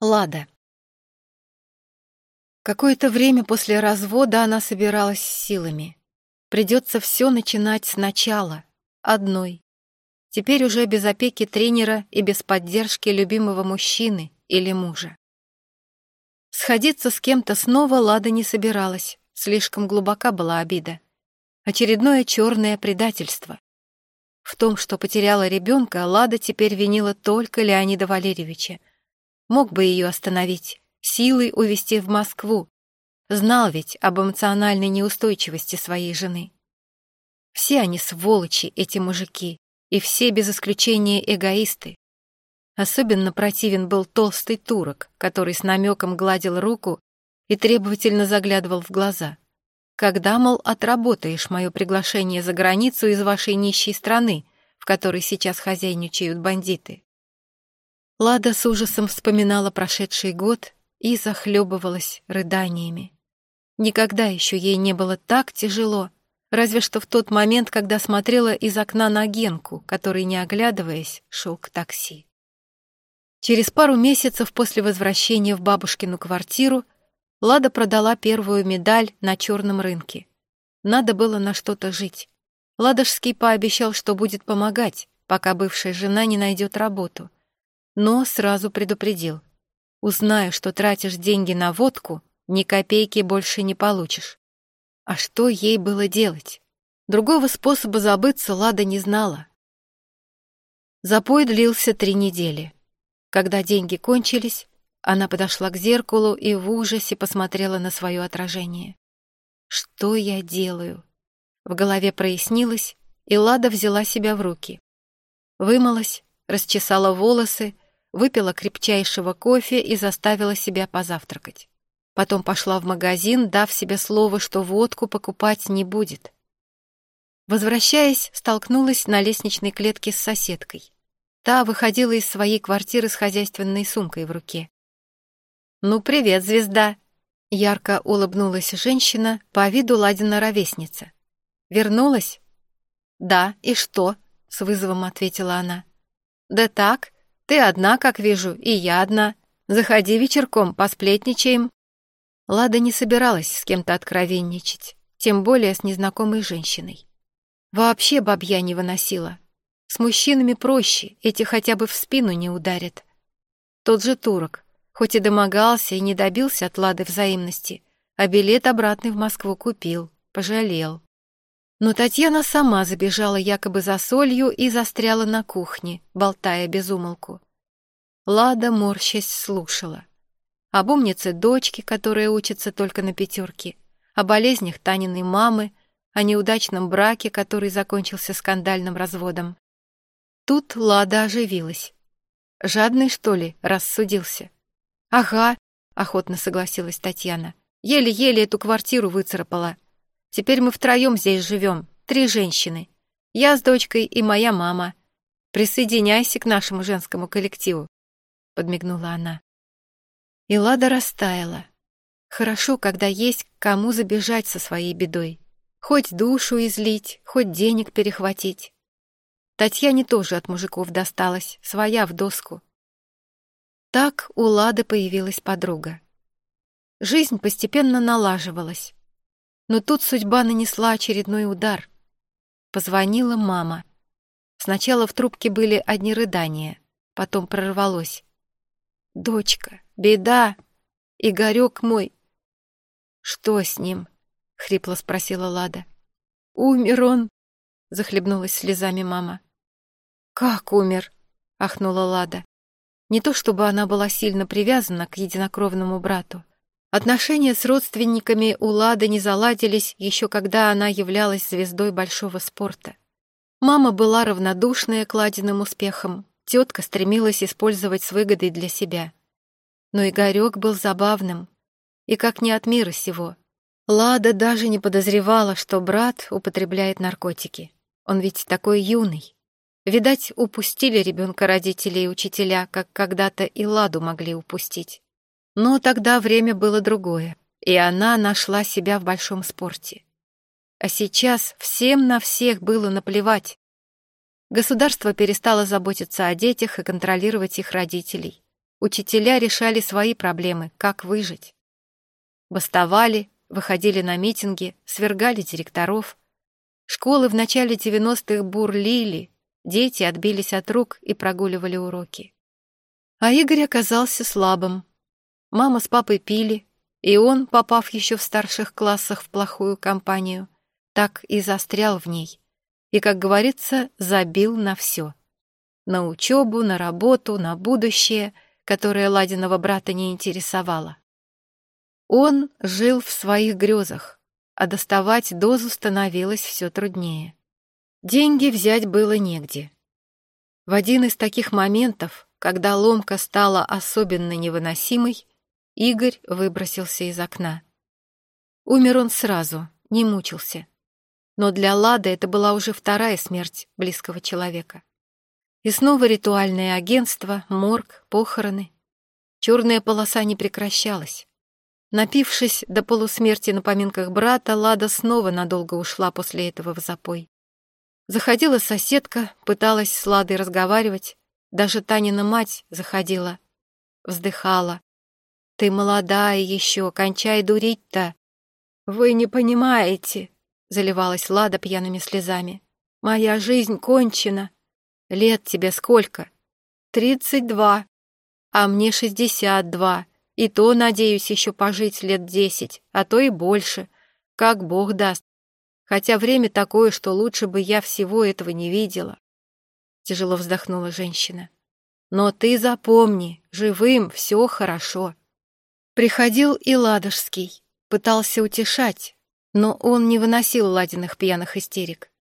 Лада. Какое-то время после развода она собиралась с силами. Придется все начинать сначала, одной. Теперь уже без опеки тренера и без поддержки любимого мужчины или мужа. Сходиться с кем-то снова Лада не собиралась, слишком глубока была обида. Очередное черное предательство. В том, что потеряла ребенка, Лада теперь винила только Леонида Валерьевича, Мог бы ее остановить, силой увезти в Москву. Знал ведь об эмоциональной неустойчивости своей жены. Все они сволочи, эти мужики, и все без исключения эгоисты. Особенно противен был толстый турок, который с намеком гладил руку и требовательно заглядывал в глаза. Когда, мол, отработаешь мое приглашение за границу из вашей нищей страны, в которой сейчас хозяйничают бандиты? Лада с ужасом вспоминала прошедший год и захлебывалась рыданиями. Никогда еще ей не было так тяжело, разве что в тот момент, когда смотрела из окна на Генку, который, не оглядываясь, шел к такси. Через пару месяцев после возвращения в бабушкину квартиру Лада продала первую медаль на черном рынке. Надо было на что-то жить. Ладожский пообещал, что будет помогать, пока бывшая жена не найдет работу — но сразу предупредил. Узнаю, что тратишь деньги на водку, ни копейки больше не получишь. А что ей было делать? Другого способа забыться Лада не знала. Запой длился три недели. Когда деньги кончились, она подошла к зеркалу и в ужасе посмотрела на свое отражение. «Что я делаю?» В голове прояснилось, и Лада взяла себя в руки. Вымылась, расчесала волосы, выпила крепчайшего кофе и заставила себя позавтракать. Потом пошла в магазин, дав себе слово, что водку покупать не будет. Возвращаясь, столкнулась на лестничной клетке с соседкой. Та выходила из своей квартиры с хозяйственной сумкой в руке. «Ну, привет, звезда!» Ярко улыбнулась женщина, по виду Ладина ровесница. «Вернулась?» «Да, и что?» — с вызовом ответила она. «Да так, ты одна, как вижу, и я одна. Заходи вечерком, посплетничаем». Лада не собиралась с кем-то откровенничать, тем более с незнакомой женщиной. Вообще бабья не выносила. С мужчинами проще, эти хотя бы в спину не ударят. Тот же турок, хоть и домогался и не добился от Лады взаимности, а билет обратный в Москву купил, пожалел. Но Татьяна сама забежала якобы за солью и застряла на кухне, болтая без умолку. Лада, морщась, слушала. Об умнице дочки, которая учится только на пятерке, о болезнях Таниной мамы, о неудачном браке, который закончился скандальным разводом. Тут Лада оживилась. Жадный, что ли, рассудился? «Ага», — охотно согласилась Татьяна. «Еле-еле эту квартиру выцарапала. Теперь мы втроем здесь живем, три женщины. Я с дочкой и моя мама. Присоединяйся к нашему женскому коллективу», — подмигнула она. И Лада растаяла. Хорошо, когда есть кому забежать со своей бедой. Хоть душу излить, хоть денег перехватить. Татьяне тоже от мужиков досталось, своя в доску. Так у Лады появилась подруга. Жизнь постепенно налаживалась. Но тут судьба нанесла очередной удар. Позвонила мама. Сначала в трубке были одни рыдания, потом прорвалось. «Дочка, беда! Игорек мой!» «Что с ним?» — хрипло спросила Лада. «Умер он!» — захлебнулась слезами мама. «Как умер?» — ахнула Лада. Не то чтобы она была сильно привязана к единокровному брату. Отношения с родственниками у Лады не заладились еще когда она являлась звездой большого спорта. Мама была равнодушная к Ладиным успехам, тетка стремилась использовать с выгодой для себя. Но Игорек был забавным, и как не от мира сего. Лада даже не подозревала, что брат употребляет наркотики. Он ведь такой юный. Видать, упустили ребенка родители и учителя, как когда-то и Ладу могли упустить. Но тогда время было другое, и она нашла себя в большом спорте. А сейчас всем на всех было наплевать. Государство перестало заботиться о детях и контролировать их родителей. Учителя решали свои проблемы, как выжить. Бастовали, выходили на митинги, свергали директоров. Школы в начале 90-х бурлили, дети отбились от рук и прогуливали уроки. А Игорь оказался слабым. Мама с папой пили, и он, попав еще в старших классах в плохую компанию, так и застрял в ней. И, как говорится, забил на все. На учебу, на работу, на будущее, которое Ладиного брата не интересовало. Он жил в своих грезах, а доставать дозу становилось все труднее. Деньги взять было негде. В один из таких моментов, когда ломка стала особенно невыносимой, Игорь выбросился из окна. Умер он сразу, не мучился. Но для Лады это была уже вторая смерть близкого человека. И снова ритуальное агентство, морг, похороны. Черная полоса не прекращалась. Напившись до полусмерти на поминках брата, Лада снова надолго ушла после этого в запой. Заходила соседка, пыталась с Ладой разговаривать. Даже Танина мать заходила. Вздыхала. Ты молодая еще, кончай дурить-то. Вы не понимаете, заливалась Лада пьяными слезами. Моя жизнь кончена. Лет тебе сколько? Тридцать два. А мне шестьдесят два. И то, надеюсь, еще пожить лет десять, а то и больше. Как Бог даст. Хотя время такое, что лучше бы я всего этого не видела. Тяжело вздохнула женщина. Но ты запомни, живым все хорошо. Приходил и Ладожский, пытался утешать, но он не выносил Ладиных пьяных истерик.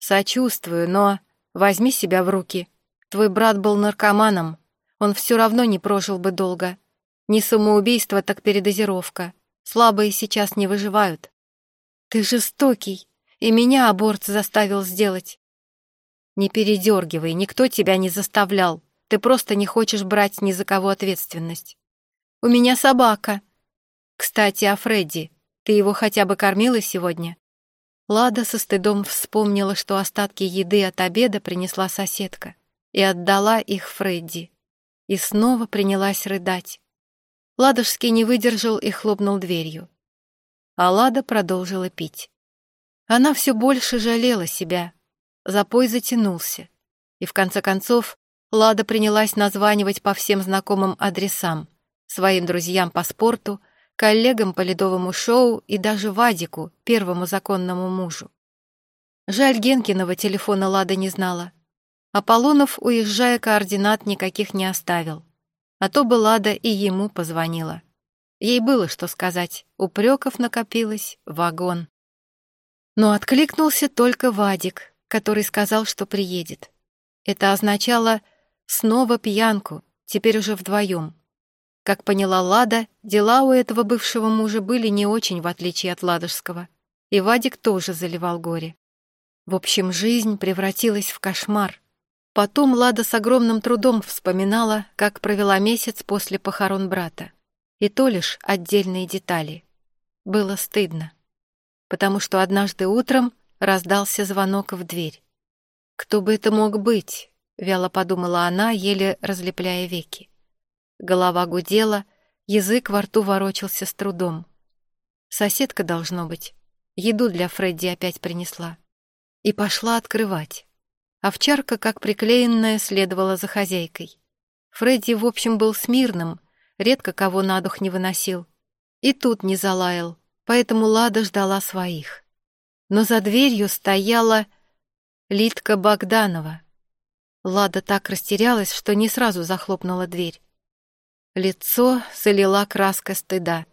«Сочувствую, но возьми себя в руки. Твой брат был наркоманом, он все равно не прожил бы долго. Не самоубийство, так передозировка. Слабые сейчас не выживают. Ты жестокий, и меня аборт заставил сделать. Не передергивай, никто тебя не заставлял. Ты просто не хочешь брать ни за кого ответственность. У меня собака. Кстати, о Фредди. Ты его хотя бы кормила сегодня?» Лада со стыдом вспомнила, что остатки еды от обеда принесла соседка, и отдала их Фредди. И снова принялась рыдать. Ладожский не выдержал и хлопнул дверью. А Лада продолжила пить. Она все больше жалела себя. Запой затянулся. И в конце концов Лада принялась названивать по всем знакомым адресам — своим друзьям по спорту, коллегам по ледовому шоу и даже Вадику, первому законному мужу. Жаль, Генкиного телефона Лада не знала. Аполлонов, уезжая, координат никаких не оставил. А то бы Лада и ему позвонила. Ей было что сказать, упреков накопилось, вагон. Но откликнулся только Вадик, который сказал, что приедет. Это означало снова пьянку, теперь уже вдвоем. Как поняла Лада, дела у этого бывшего мужа были не очень, в отличие от ладожского. И Вадик тоже заливал горе. В общем, жизнь превратилась в кошмар. Потом Лада с огромным трудом вспоминала, как провела месяц после похорон брата. И то лишь отдельные детали. Было стыдно. Потому что однажды утром раздался звонок в дверь. «Кто бы это мог быть?» — вяло подумала она, еле разлепляя веки. Голова гудела, язык во рту ворочался с трудом. Соседка, должно быть, еду для Фредди опять принесла. И пошла открывать. Овчарка, как приклеенная, следовала за хозяйкой. Фредди, в общем, был смирным, редко кого на дух не выносил. И тут не залаял, поэтому Лада ждала своих. Но за дверью стояла Литка Богданова. Лада так растерялась, что не сразу захлопнула дверь. Лицо солила краска стыда.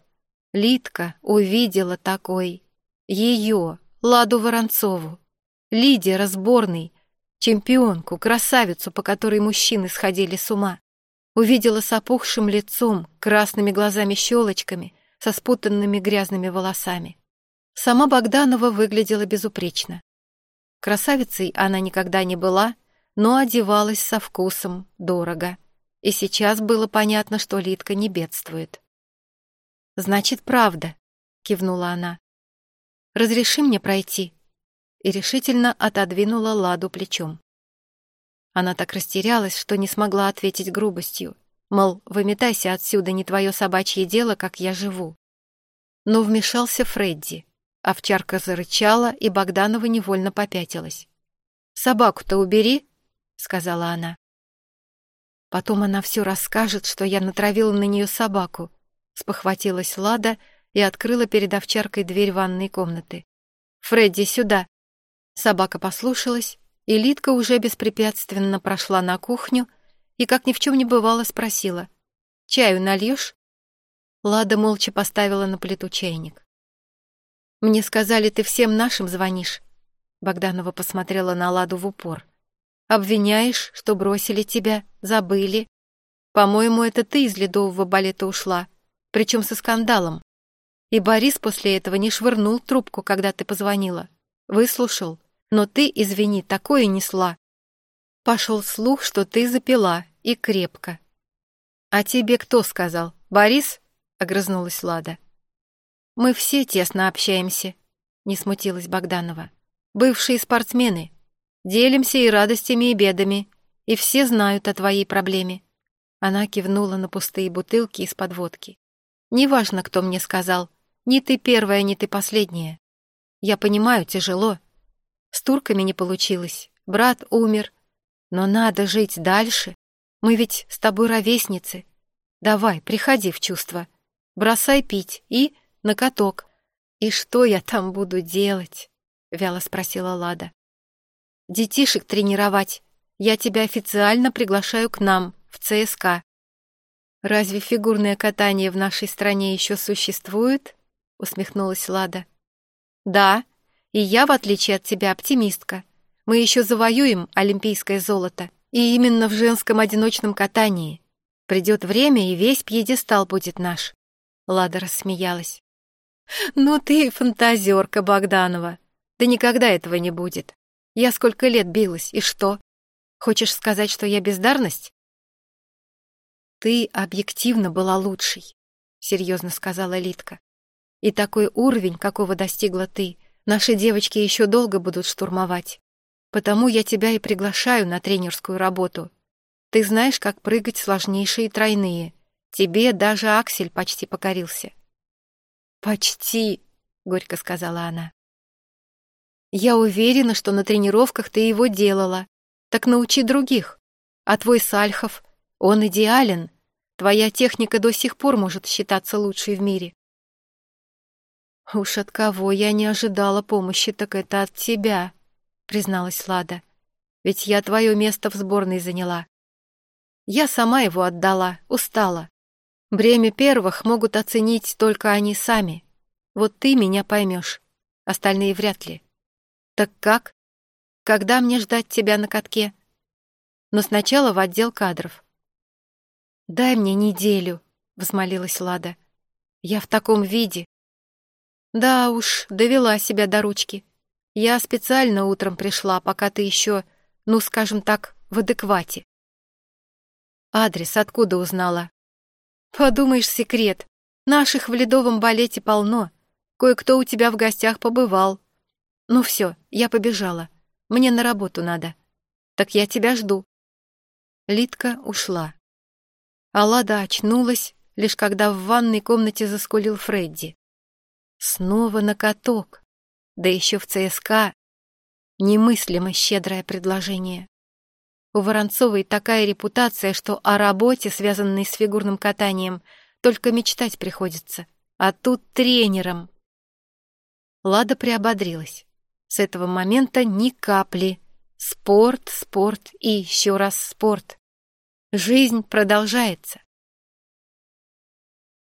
Лидка увидела такой. Ее, Ладу Воронцову. Лидия Разборный, чемпионку, красавицу, по которой мужчины сходили с ума. Увидела с опухшим лицом, красными глазами-щелочками, со спутанными грязными волосами. Сама Богданова выглядела безупречно. Красавицей она никогда не была, но одевалась со вкусом, дорого. И сейчас было понятно, что Литка не бедствует. «Значит, правда», — кивнула она. «Разреши мне пройти», и решительно отодвинула Ладу плечом. Она так растерялась, что не смогла ответить грубостью. Мол, выметайся отсюда, не твое собачье дело, как я живу. Но вмешался Фредди. Овчарка зарычала, и Богданова невольно попятилась. «Собаку-то убери», — сказала она. Потом она все расскажет, что я натравила на нее собаку, — спохватилась Лада и открыла перед овчаркой дверь ванной комнаты. «Фредди, сюда!» Собака послушалась, и Литка уже беспрепятственно прошла на кухню и, как ни в чем не бывало, спросила. «Чаю нальешь?» Лада молча поставила на плиту чайник. «Мне сказали, ты всем нашим звонишь». Богданова посмотрела на Ладу в упор. «Обвиняешь, что бросили тебя, забыли. По-моему, это ты из ледового балета ушла, причем со скандалом. И Борис после этого не швырнул трубку, когда ты позвонила. Выслушал. Но ты, извини, такое несла. Пошел слух, что ты запила, и крепко. «А тебе кто сказал? Борис?» — огрызнулась Лада. «Мы все тесно общаемся», — не смутилась Богданова. «Бывшие спортсмены. Делимся и радостями, и бедами, и все знают о твоей проблеме». Она кивнула на пустые бутылки из-под водки. «Неважно, кто мне сказал, ни ты первая, ни ты последняя. Я понимаю, тяжело. С турками не получилось, брат умер. Но надо жить дальше. Мы ведь с тобой ровесницы. Давай, приходи в чувство. Бросай пить и на каток. И что я там буду делать? Вяло спросила Лада. Детишек тренировать. Я тебя официально приглашаю к нам, в ЦСКА. Разве фигурное катание в нашей стране еще существует? — усмехнулась Лада. «Да, и я, в отличие от тебя, оптимистка. Мы еще завоюем олимпийское золото, и именно в женском одиночном катании. Придет время, и весь пьедестал будет наш». Лада рассмеялась. «Ну ты фантазерка, Богданова. Да никогда этого не будет. Я сколько лет билась, и что? Хочешь сказать, что я бездарность?» «Ты объективно была лучшей», — серьезно сказала Литка. И такой уровень, какого достигла ты, наши девочки еще долго будут штурмовать. Потому я тебя и приглашаю на тренерскую работу. Ты знаешь, как прыгать сложнейшие тройные. Тебе даже Аксель почти покорился. «Почти», — горько сказала она. «Я уверена, что на тренировках ты его делала. Так научи других. А твой Сальхов, он идеален. Твоя техника до сих пор может считаться лучшей в мире. «Уж от кого я не ожидала помощи, так это от тебя», — призналась Лада. «Ведь я твое место в сборной заняла. Я сама его отдала, устала. Бремя первых могут оценить только они сами. Вот ты меня поймешь, остальные вряд ли. Так как? Когда мне ждать тебя на катке? Но сначала в отдел кадров». «Дай мне неделю», — взмолилась Лада. «Я в таком виде, да уж, довела себя до ручки. Я специально утром пришла, пока ты еще, ну, скажем так, в адеквате. Адрес откуда узнала? Подумаешь, секрет. Наших в ледовом балете полно. Кое-кто у тебя в гостях побывал. Ну все, я побежала. Мне на работу надо. Так я тебя жду. Литка ушла. Алада очнулась, лишь когда в ванной комнате заскулил Фредди. Снова на каток. Да еще в ЦСКА. Немыслимо щедрое предложение. У Воронцовой такая репутация, что о работе, связанной с фигурным катанием, только мечтать приходится. А тут тренером. Лада приободрилась. С этого момента ни капли. Спорт, спорт и еще раз спорт. Жизнь продолжается.